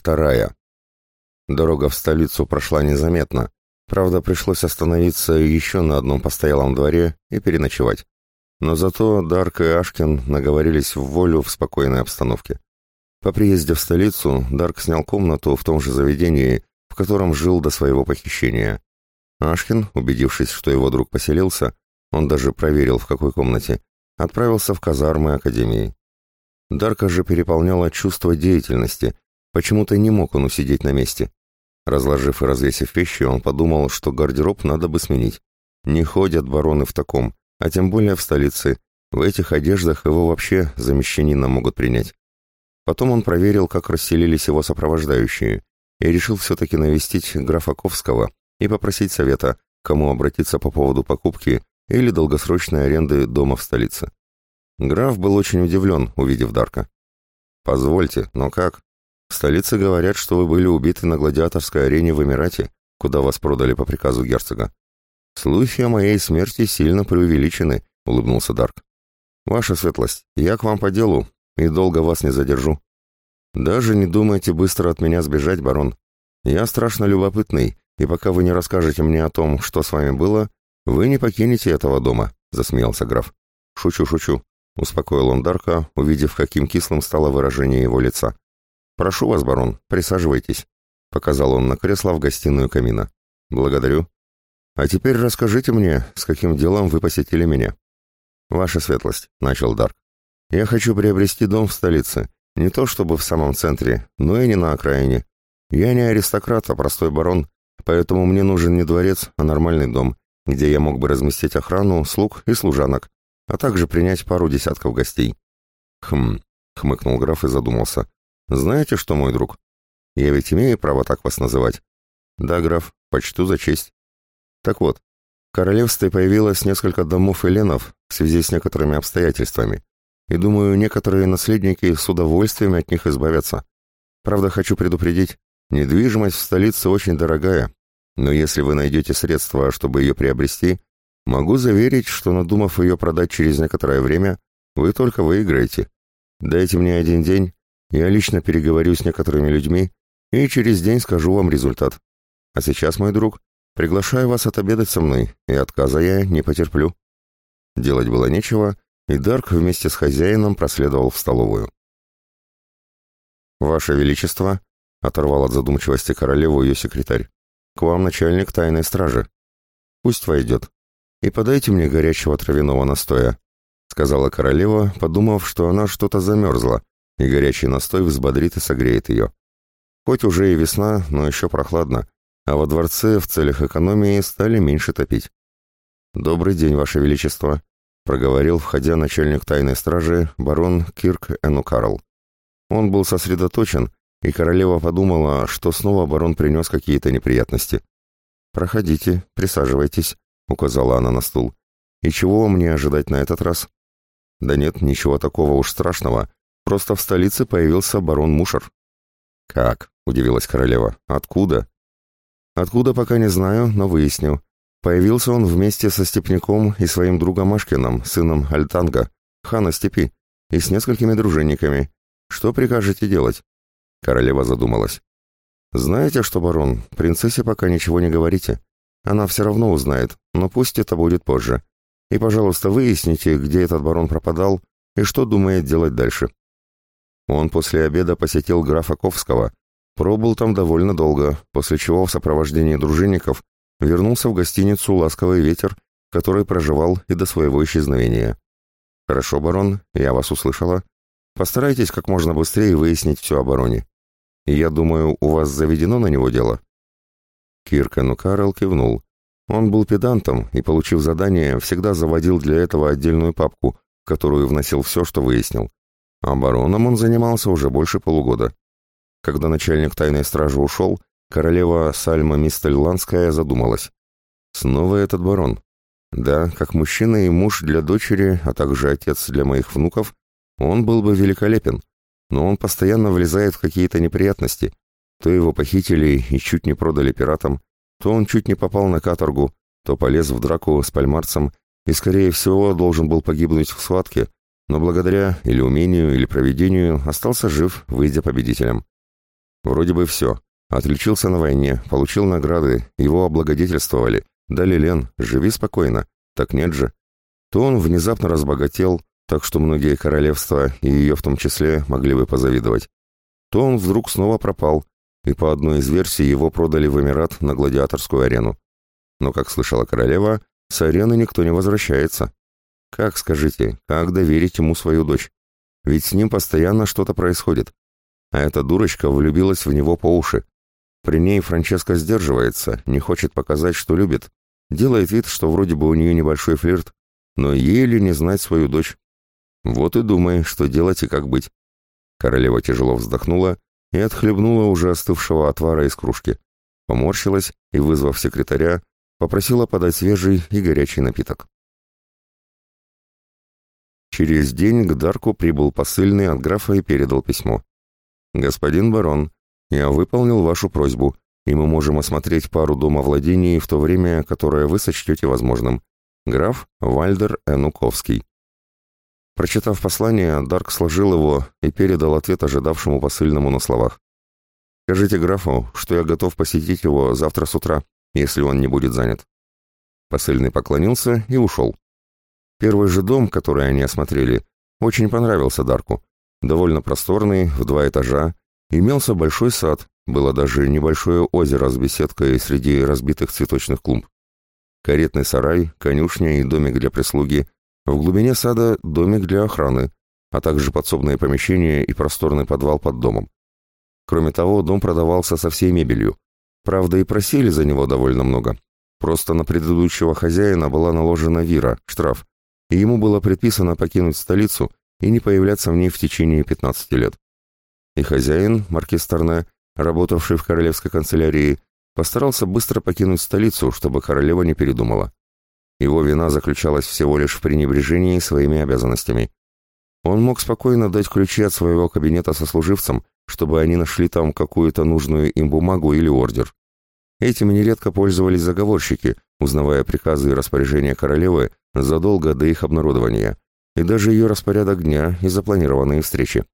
вторая. Дорога в столицу прошла незаметно. Правда, пришлось остановиться еще на одном постоялом дворе и переночевать. Но зато Дарк и Ашкин наговорились в волю в спокойной обстановке. По приезде в столицу Дарк снял комнату в том же заведении, в котором жил до своего похищения. Ашкин, убедившись, что его друг поселился, он даже проверил, в какой комнате, отправился в казармы Академии. Дарка же переполняло чувство деятельности, Почему-то не мог он усидеть на месте. Разложив и развесив вещи, он подумал, что гардероб надо бы сменить. Не ходят бароны в таком, а тем более в столице. В этих одеждах его вообще за мещанина могут принять. Потом он проверил, как расселились его сопровождающие, и решил все-таки навестить графа Ковского и попросить совета, кому обратиться по поводу покупки или долгосрочной аренды дома в столице. Граф был очень удивлен, увидев Дарка. «Позвольте, но как? В столице говорят, что вы были убиты на гладиаторской арене в Эмирате, куда вас продали по приказу герцога. Слухи о моей смерти сильно преувеличены, улыбнулся Дарк. Ваша светлость, я к вам по делу и долго вас не задержу. Даже не думайте быстро от меня сбежать, барон. Я страшно любопытный, и пока вы не расскажете мне о том, что с вами было, вы не покинете этого дома, засмеялся граф. Шучу, шучу, успокоил он Дарка, увидев, каким кислым стало выражение его лица. «Прошу вас, барон, присаживайтесь», — показал он на кресло в гостиную камина. «Благодарю. А теперь расскажите мне, с каким делом вы посетили меня». «Ваша светлость», — начал Дарк. «Я хочу приобрести дом в столице. Не то чтобы в самом центре, но и не на окраине. Я не аристократ, а простой барон, поэтому мне нужен не дворец, а нормальный дом, где я мог бы разместить охрану, слуг и служанок, а также принять пару десятков гостей». «Хм», — хмыкнул граф и задумался. Знаете что, мой друг? Я ведь имею право так вас называть. Да, граф, почту за честь. Так вот, в королевстве появилось несколько домов эленов в связи с некоторыми обстоятельствами, и думаю, некоторые наследники с удовольствием от них избавятся. Правда, хочу предупредить, недвижимость в столице очень дорогая, но если вы найдете средства, чтобы ее приобрести, могу заверить, что, надумав ее продать через некоторое время, вы только выиграете. Дайте мне один день, я лично переговорю с некоторыми людьми и через день скажу вам результат. А сейчас, мой друг, приглашаю вас отобедать со мной, и отказа я не потерплю». Делать было нечего, и Дарк вместе с хозяином проследовал в столовую. «Ваше Величество», — оторвал от задумчивости королеву ее секретарь, — «к вам начальник тайной стражи. Пусть войдет. И подайте мне горячего травяного настоя», — сказала королева, подумав, что она что-то замерзла, и горячий настой взбодрит и согреет ее. Хоть уже и весна, но еще прохладно, а во дворце в целях экономии стали меньше топить. «Добрый день, Ваше Величество», — проговорил, входя начальник тайной стражи, барон Кирк Энукарл. Он был сосредоточен, и королева подумала, что снова барон принес какие-то неприятности. «Проходите, присаживайтесь», — указала она на стул. «И чего мне ожидать на этот раз?» «Да нет, ничего такого уж страшного», Просто в столице появился барон Мушер». «Как?» — удивилась королева. «Откуда?» «Откуда, пока не знаю, но выясню. Появился он вместе со Степняком и своим другом Ашкиным, сыном Альтанга, хана Степи, и с несколькими дружинниками. Что прикажете делать?» Королева задумалась. «Знаете что, барон, принцессе пока ничего не говорите. Она все равно узнает, но пусть это будет позже. И, пожалуйста, выясните, где этот барон пропадал и что думает делать дальше». Он после обеда посетил графа Ковского, пробыл там довольно долго, после чего в сопровождении дружинников вернулся в гостиницу «Ласковый ветер», в которой проживал и до своего исчезновения. «Хорошо, барон, я вас услышала. Постарайтесь как можно быстрее выяснить все о бароне. Я думаю, у вас заведено на него дело?» Киркену Карл кивнул. Он был педантом и, получив задание, всегда заводил для этого отдельную папку, в которую вносил все, что выяснил. Обороном он занимался уже больше полугода. Когда начальник тайной стражи ушел, королева Сальма Мистельландская задумалась. Снова этот барон. Да, как мужчина и муж для дочери, а также отец для моих внуков, он был бы великолепен, но он постоянно влезает в какие-то неприятности. То его похитили и чуть не продали пиратам, то он чуть не попал на каторгу, то полез в драку с пальмарцем и, скорее всего, должен был погибнуть в схватке, но благодаря или умению, или проведению остался жив, выйдя победителем. Вроде бы все. Отличился на войне, получил награды, его облагодетельствовали, дали лен, живи спокойно. Так нет же. То он внезапно разбогател, так что многие королевства, и ее в том числе, могли бы позавидовать. То он вдруг снова пропал, и по одной из версий его продали в Эмират на гладиаторскую арену. Но, как слышала королева, с арены никто не возвращается. Как, скажите, как доверить ему свою дочь? Ведь с ним постоянно что-то происходит. А эта дурочка влюбилась в него по уши. При ней Франческа сдерживается, не хочет показать, что любит. Делает вид, что вроде бы у нее небольшой флирт, но еле не знать свою дочь. Вот и думай, что делать и как быть. Королева тяжело вздохнула и отхлебнула уже остывшего отвара из кружки. Поморщилась и, вызвав секретаря, попросила подать свежий и горячий напиток. Через день к Дарку прибыл посыльный от графа и передал письмо. «Господин барон, я выполнил вашу просьбу, и мы можем осмотреть пару домовладений в то время, которое вы сочтете возможным. Граф Вальдер Энуковский». Прочитав послание, Дарк сложил его и передал ответ ожидавшему посыльному на словах. «Скажите графу, что я готов посетить его завтра с утра, если он не будет занят». Посыльный поклонился и ушел. Первый же дом, который они осмотрели, очень понравился Дарку. Довольно просторный, в два этажа, имелся большой сад, было даже небольшое озеро с беседкой среди разбитых цветочных клумб. Каретный сарай, конюшня и домик для прислуги, в глубине сада домик для охраны, а также подсобное помещение и просторный подвал под домом. Кроме того, дом продавался со всей мебелью. Правда, и просили за него довольно много. Просто на предыдущего хозяина была наложена вира, штраф, и ему было предписано покинуть столицу и не появляться в ней в течение 15 лет. И хозяин, маркиз Торне, работавший в королевской канцелярии, постарался быстро покинуть столицу, чтобы королева не передумала. Его вина заключалась всего лишь в пренебрежении своими обязанностями. Он мог спокойно дать ключи от своего кабинета сослуживцам, чтобы они нашли там какую-то нужную им бумагу или ордер. Этим нередко пользовались заговорщики, узнавая приказы и распоряжения королевы задолго до их обнародования, и даже ее распорядок дня и запланированные встречи.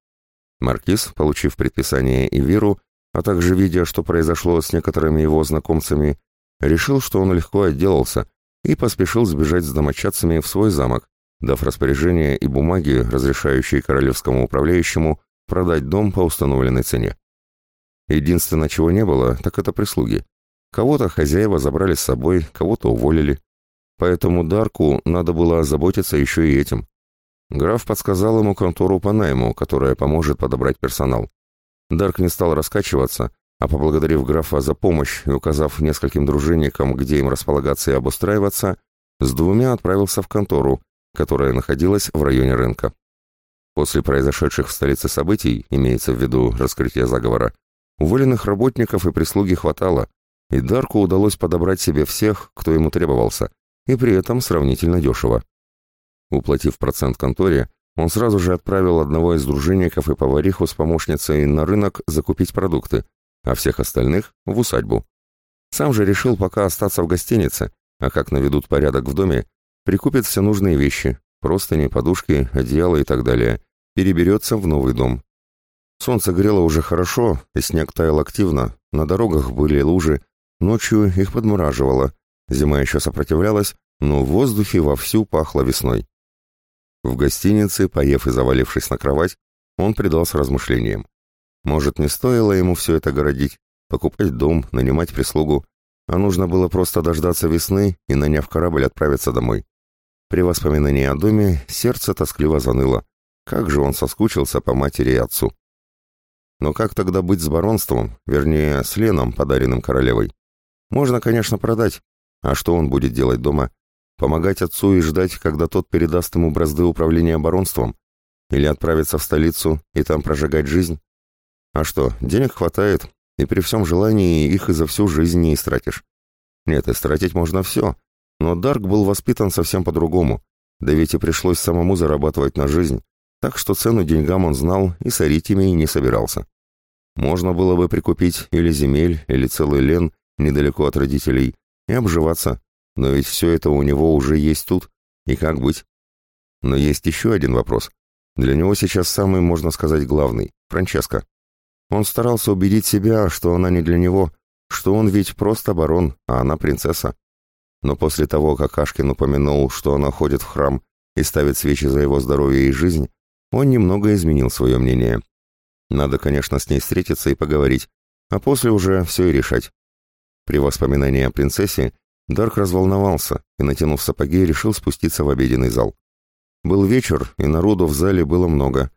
Маркиз, получив предписание и веру, а также видя, что произошло с некоторыми его знакомцами, решил, что он легко отделался, и поспешил сбежать с домочадцами в свой замок, дав распоряжение и бумаги, разрешающие королевскому управляющему продать дом по установленной цене. Единственное, чего не было, так это прислуги. Кого-то хозяева забрали с собой, кого-то уволили. Поэтому Дарку надо было озаботиться еще и этим. Граф подсказал ему контору по найму, которая поможет подобрать персонал. Дарк не стал раскачиваться, а поблагодарив графа за помощь и указав нескольким дружинникам, где им располагаться и обустраиваться, с двумя отправился в контору, которая находилась в районе рынка. После произошедших в столице событий, имеется в виду раскрытие заговора, уволенных работников и прислуги хватало, и Дарку удалось подобрать себе всех, кто ему требовался, и при этом сравнительно дешево. Уплатив процент конторе, он сразу же отправил одного из дружинников и повариху с помощницей на рынок закупить продукты, а всех остальных — в усадьбу. Сам же решил пока остаться в гостинице, а как наведут порядок в доме, прикупит все нужные вещи — простыни, подушки, одеяло и так далее, переберется в новый дом. Солнце грело уже хорошо, и снег таял активно, на дорогах были лужи, ночью их подмораживало, Зима еще сопротивлялась, но в воздухе вовсю пахло весной. В гостинице, поев и завалившись на кровать, он предался размышлениям. Может, не стоило ему все это городить, покупать дом, нанимать прислугу, а нужно было просто дождаться весны и, наняв корабль, отправиться домой. При воспоминании о доме сердце тоскливо заныло. Как же он соскучился по матери и отцу. Но как тогда быть с баронством, вернее, с Леном, подаренным королевой? Можно, конечно, продать, а что он будет делать дома? Помогать отцу и ждать, когда тот передаст ему бразды управления оборонством? Или отправиться в столицу и там прожигать жизнь? А что, денег хватает, и при всем желании их и за всю жизнь не истратишь. Нет, истратить можно все, но Дарк был воспитан совсем по-другому, да ведь и пришлось самому зарабатывать на жизнь, так что цену деньгам он знал и сорить ими не собирался. Можно было бы прикупить или земель, или целый лен недалеко от родителей, и обживаться. Но ведь все это у него уже есть тут. И как быть? Но есть еще один вопрос. Для него сейчас самый, можно сказать, главный — Франческо. Он старался убедить себя, что она не для него, что он ведь просто барон, а она принцесса. Но после того, как Ашкин упомянул, что она ходит в храм и ставит свечи за его здоровье и жизнь, он немного изменил свое мнение. Надо, конечно, с ней встретиться и поговорить, а после уже все и решать. При воспоминании о принцессе Дарк разволновался и, натянув сапоги, решил спуститься в обеденный зал. Был вечер, и народу в зале было много.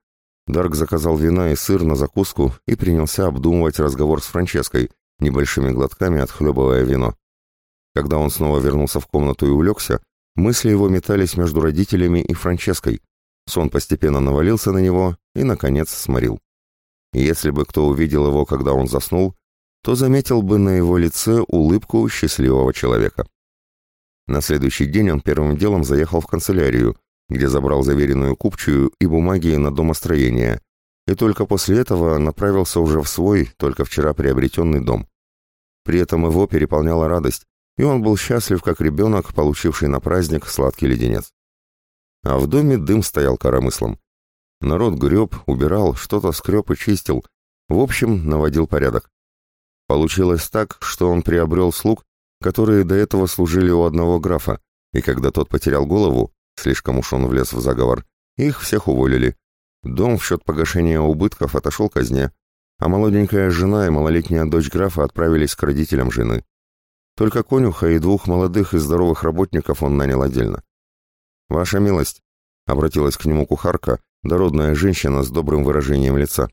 Дарк заказал вина и сыр на закуску и принялся обдумывать разговор с Франческой, небольшими глотками отхлебывая вино. Когда он снова вернулся в комнату и улегся, мысли его метались между родителями и Франческой. Сон постепенно навалился на него и, наконец, сморил. Если бы кто увидел его, когда он заснул, то заметил бы на его лице улыбку счастливого человека. На следующий день он первым делом заехал в канцелярию, где забрал заверенную купчую и бумаги на домостроение, и только после этого направился уже в свой, только вчера приобретенный дом. При этом его переполняла радость, и он был счастлив, как ребенок, получивший на праздник сладкий леденец. А в доме дым стоял коромыслом. Народ греб, убирал, что-то скреб и чистил. В общем, наводил порядок. Получилось так, что он приобрел слуг, которые до этого служили у одного графа, и когда тот потерял голову, слишком уж он влез в заговор, их всех уволили. Дом в счет погашения убытков отошел казне, а молоденькая жена и малолетняя дочь графа отправились к родителям жены. Только конюха и двух молодых и здоровых работников он нанял отдельно. «Ваша милость», — обратилась к нему кухарка, дородная женщина с добрым выражением лица,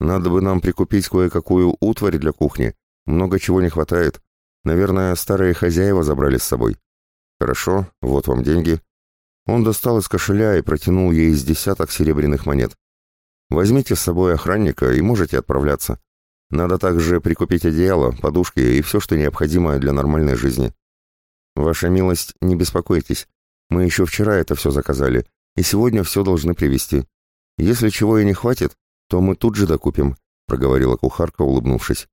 надо бы нам прикупить кое-какую утварь для кухни. Много чего не хватает. Наверное, старые хозяева забрали с собой. Хорошо, вот вам деньги. Он достал из кошеля и протянул ей из десяток серебряных монет. Возьмите с собой охранника и можете отправляться. Надо также прикупить одеяло, подушки и все, что необходимо для нормальной жизни. Ваша милость, не беспокойтесь. Мы еще вчера это все заказали, и сегодня все должны привезти. Если чего и не хватит, то мы тут же докупим», — проговорила кухарка, улыбнувшись.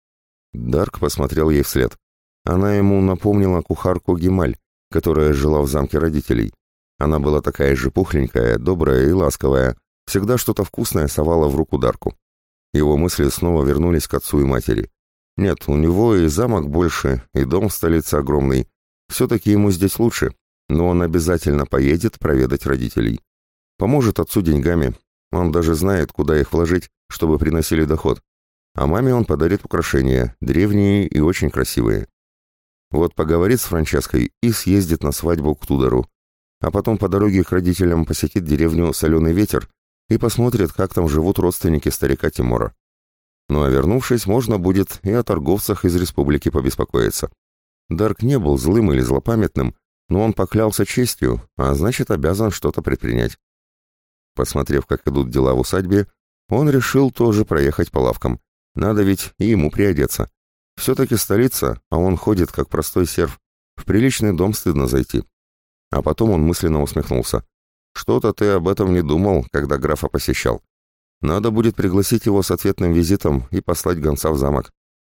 Дарк посмотрел ей вслед. Она ему напомнила кухарку Гималь, которая жила в замке родителей. Она была такая же пухленькая, добрая и ласковая, всегда что-то вкусное совала в руку Дарку. Его мысли снова вернулись к отцу и матери. Нет, у него и замок больше, и дом в столице огромный. Все-таки ему здесь лучше, но он обязательно поедет проведать родителей. Поможет отцу деньгами, он даже знает, куда их вложить, чтобы приносили доход. А маме он подарит украшения, древние и очень красивые. Вот поговорит с Франческой и съездит на свадьбу к Тудору. А потом по дороге к родителям посетит деревню «Соленый ветер» и посмотрит, как там живут родственники старика Тимора. Ну а вернувшись, можно будет и о торговцах из республики побеспокоиться. Дарк не был злым или злопамятным, но он поклялся честью, а значит обязан что-то предпринять. Посмотрев, как идут дела в усадьбе, он решил тоже проехать по лавкам. Надо ведь и ему приодеться. Все-таки столица, а он ходит, как простой серв. В приличный дом стыдно зайти. А потом он мысленно усмехнулся. «Что-то ты об этом не думал, когда графа посещал. Надо будет пригласить его с ответным визитом и послать гонца в замок.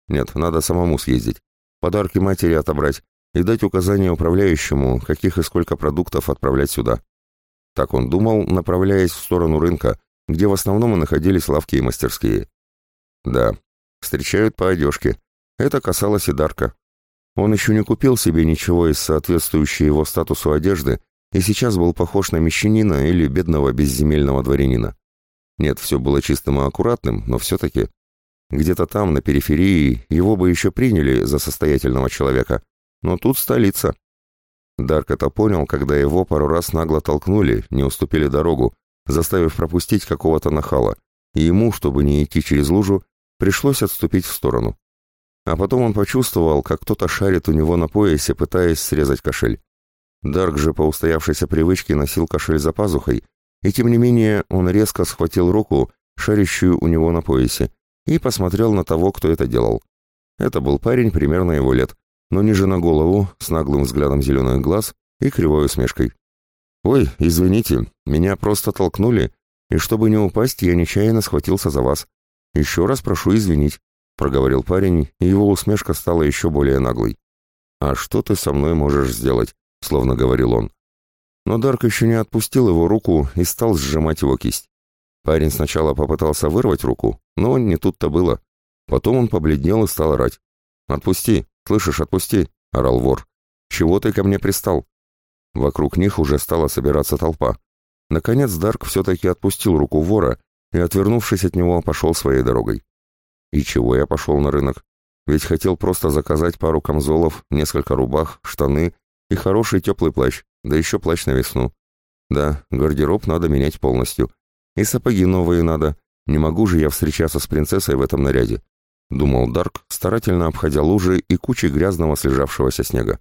Нет, надо самому съездить. Подарки матери отобрать и дать указание управляющему, каких и сколько продуктов отправлять сюда. Так он думал, направляясь в сторону рынка, где в основном и находились лавки и мастерские. Да, встречают по одежке. Это касалось и Дарка. Он еще не купил себе ничего из соответствующей его статусу одежды и сейчас был похож на мещанина или бедного безземельного дворянина. Нет, все было чистым и аккуратным, но все-таки... Где-то там, на периферии, его бы еще приняли за состоятельного человека. Но тут столица. Дарк это понял, когда его пару раз нагло толкнули, не уступили дорогу, заставив пропустить какого-то нахала, и ему, чтобы не идти через лужу, пришлось отступить в сторону. А потом он почувствовал, как кто-то шарит у него на поясе, пытаясь срезать кошель. Дарк же по устоявшейся привычке носил кошель за пазухой, и тем не менее он резко схватил руку, шарящую у него на поясе, и посмотрел на того, кто это делал. Это был парень примерно его лет, но ниже на голову, с наглым взглядом зеленых глаз и кривой усмешкой. «Ой, извините, меня просто толкнули, и чтобы не упасть, я нечаянно схватился за вас. Еще раз прошу извинить», — проговорил парень, и его усмешка стала еще более наглой. «А что ты со мной можешь сделать?» — словно говорил он. Но Дарк еще не отпустил его руку и стал сжимать его кисть. Парень сначала попытался вырвать руку, но не тут-то было. Потом он побледнел и стал орать. «Отпусти! «Слышишь, отпусти!» — орал вор. «Чего ты ко мне пристал?» Вокруг них уже стала собираться толпа. Наконец Дарк все-таки отпустил руку вора и, отвернувшись от него, пошел своей дорогой. И чего я пошел на рынок? Ведь хотел просто заказать пару камзолов, несколько рубах, штаны и хороший теплый плащ, да еще плащ на весну. Да, гардероб надо менять полностью. И сапоги новые надо. Не могу же я встречаться с принцессой в этом наряде. — думал Дарк, старательно обходя лужи и кучи грязного слежавшегося снега.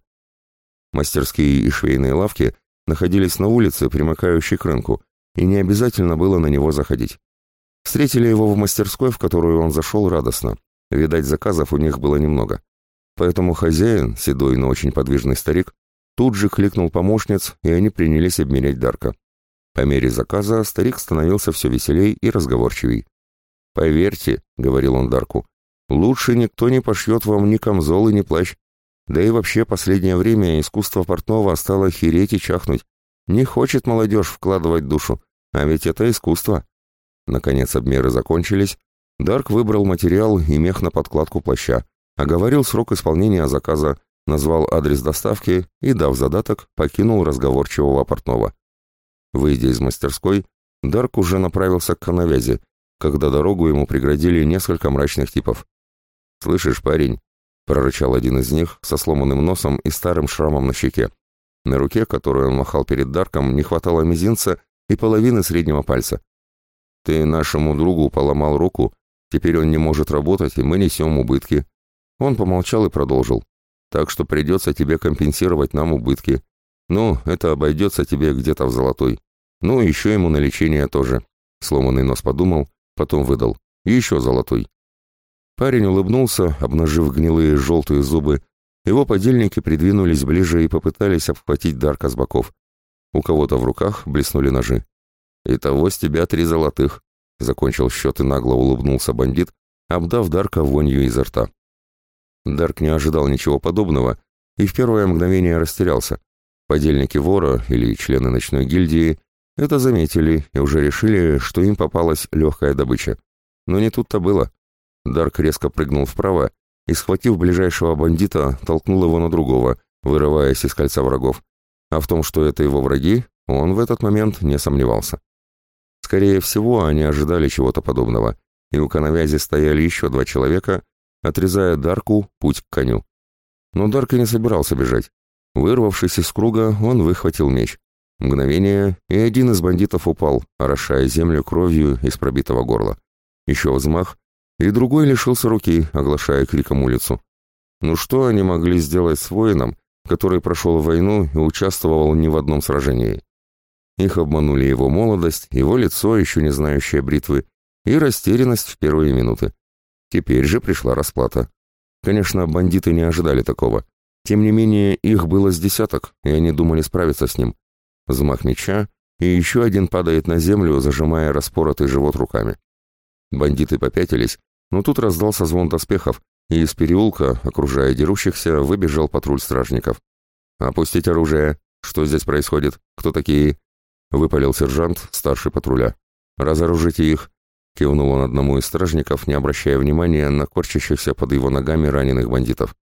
Мастерские и швейные лавки находились на улице, примыкающей к рынку, и не обязательно было на него заходить. Встретили его в мастерской, в которую он зашел радостно. Видать, заказов у них было немного. Поэтому хозяин, седой, но очень подвижный старик, тут же кликнул помощниц, и они принялись обмерять Дарка. По мере заказа старик становился все веселей и разговорчивей. «Поверьте», — говорил он Дарку, Лучше никто не пошьет вам ни камзол и ни плащ. Да и вообще последнее время искусство портного стало хереть и чахнуть. Не хочет молодежь вкладывать душу, а ведь это искусство. Наконец обмеры закончились. Дарк выбрал материал и мех на подкладку плаща, оговорил срок исполнения заказа, назвал адрес доставки и, дав задаток, покинул разговорчивого портного. Выйдя из мастерской, Дарк уже направился к коновязи, когда дорогу ему преградили несколько мрачных типов. «Слышишь, парень?» — прорычал один из них со сломанным носом и старым шрамом на щеке. На руке, которую он махал перед Дарком, не хватало мизинца и половины среднего пальца. «Ты нашему другу поломал руку, теперь он не может работать, и мы несем убытки». Он помолчал и продолжил. «Так что придется тебе компенсировать нам убытки. Ну, это обойдется тебе где-то в золотой. Ну, еще ему на лечение тоже». Сломанный нос подумал, потом выдал. «Еще золотой». Парень улыбнулся, обнажив гнилые желтые зубы. Его подельники придвинулись ближе и попытались обхватить Дарка с боков. У кого-то в руках блеснули ножи. «Итого с тебя три золотых», — закончил счет и нагло улыбнулся бандит, обдав Дарка вонью изо рта. Дарк не ожидал ничего подобного и в первое мгновение растерялся. Подельники вора или члены ночной гильдии это заметили и уже решили, что им попалась легкая добыча. Но не тут-то было. Дарк резко прыгнул вправо и, схватив ближайшего бандита, толкнул его на другого, вырываясь из кольца врагов. А в том, что это его враги, он в этот момент не сомневался. Скорее всего, они ожидали чего-то подобного, и у канавязи стояли еще два человека, отрезая Дарку путь к коню. Но Дарк и не собирался бежать. Вырвавшись из круга, он выхватил меч. Мгновение, и один из бандитов упал, орошая землю кровью из пробитого горла. Еще взмах, и другой лишился руки, оглашая криком улицу. Ну что они могли сделать с воином, который прошел войну и участвовал не в одном сражении? Их обманули его молодость, его лицо, еще не знающее бритвы, и растерянность в первые минуты. Теперь же пришла расплата. Конечно, бандиты не ожидали такого. Тем не менее, их было с десяток, и они думали справиться с ним. Взмах меча, и еще один падает на землю, зажимая распоротый живот руками. Бандиты попятились, но тут раздался звон доспехов, и из переулка, окружая дерущихся, выбежал патруль стражников. «Опустить оружие! Что здесь происходит? Кто такие?» — выпалил сержант, старший патруля. «Разоружите их!» — кивнул он одному из стражников, не обращая внимания на корчащихся под его ногами раненых бандитов.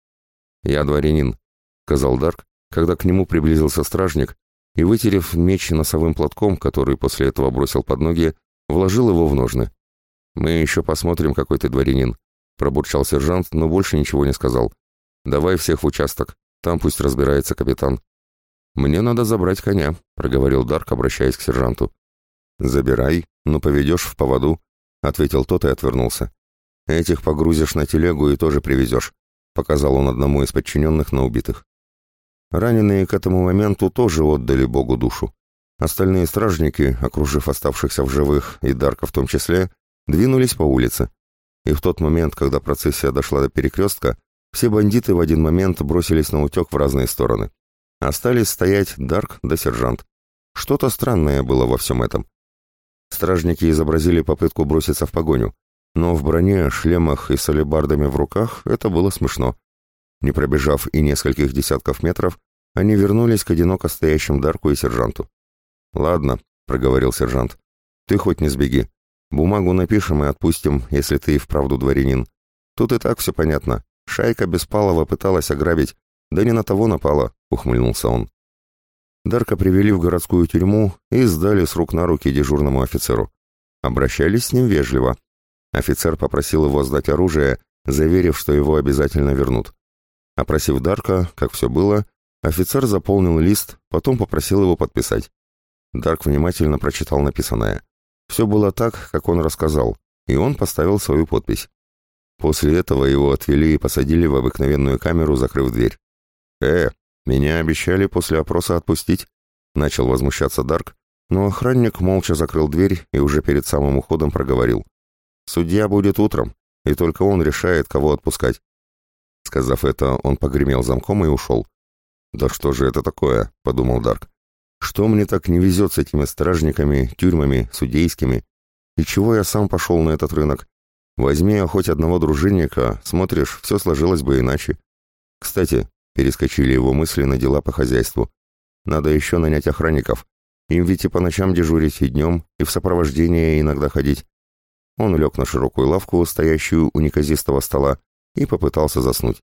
«Я дворянин», — сказал Дарк, когда к нему приблизился стражник и, вытерев меч носовым платком, который после этого бросил под ноги, вложил его в ножны. «Мы еще посмотрим, какой ты дворянин», — пробурчал сержант, но больше ничего не сказал. «Давай всех в участок, там пусть разбирается капитан». «Мне надо забрать коня», — проговорил Дарк, обращаясь к сержанту. «Забирай, но поведешь в поводу», — ответил тот и отвернулся. «Этих погрузишь на телегу и тоже привезешь», — показал он одному из подчиненных на убитых. Раненые к этому моменту тоже отдали Богу душу. Остальные стражники, окружив оставшихся в живых и Дарка в том числе, Двинулись по улице. И в тот момент, когда процессия дошла до перекрестка, все бандиты в один момент бросились на утек в разные стороны. Остались стоять Дарк да сержант. Что-то странное было во всем этом. Стражники изобразили попытку броситься в погоню, но в броне, шлемах и с в руках это было смешно. Не пробежав и нескольких десятков метров, они вернулись к одиноко стоящим Дарку и сержанту. «Ладно», — проговорил сержант, — «ты хоть не сбеги. Бумагу напишем и отпустим, если ты и вправду дворянин. Тут и так все понятно. Шайка Беспалова пыталась ограбить. Да не на того напала, ухмыльнулся он. Дарка привели в городскую тюрьму и сдали с рук на руки дежурному офицеру. Обращались с ним вежливо. Офицер попросил его сдать оружие, заверив, что его обязательно вернут. Опросив Дарка, как все было, офицер заполнил лист, потом попросил его подписать. Дарк внимательно прочитал написанное. Все было так, как он рассказал, и он поставил свою подпись. После этого его отвели и посадили в обыкновенную камеру, закрыв дверь. «Э, меня обещали после опроса отпустить», — начал возмущаться Дарк, но охранник молча закрыл дверь и уже перед самым уходом проговорил. «Судья будет утром, и только он решает, кого отпускать». Сказав это, он погремел замком и ушел. «Да что же это такое?» — подумал Дарк. Что мне так не везет с этими стражниками, тюрьмами, судейскими? И чего я сам пошел на этот рынок? Возьми я хоть одного дружинника, смотришь, все сложилось бы иначе. Кстати, перескочили его мысли на дела по хозяйству. Надо еще нанять охранников. Им ведь и по ночам дежурить, и днем, и в сопровождении иногда ходить. Он лег на широкую лавку, стоящую у неказистого стола, и попытался заснуть.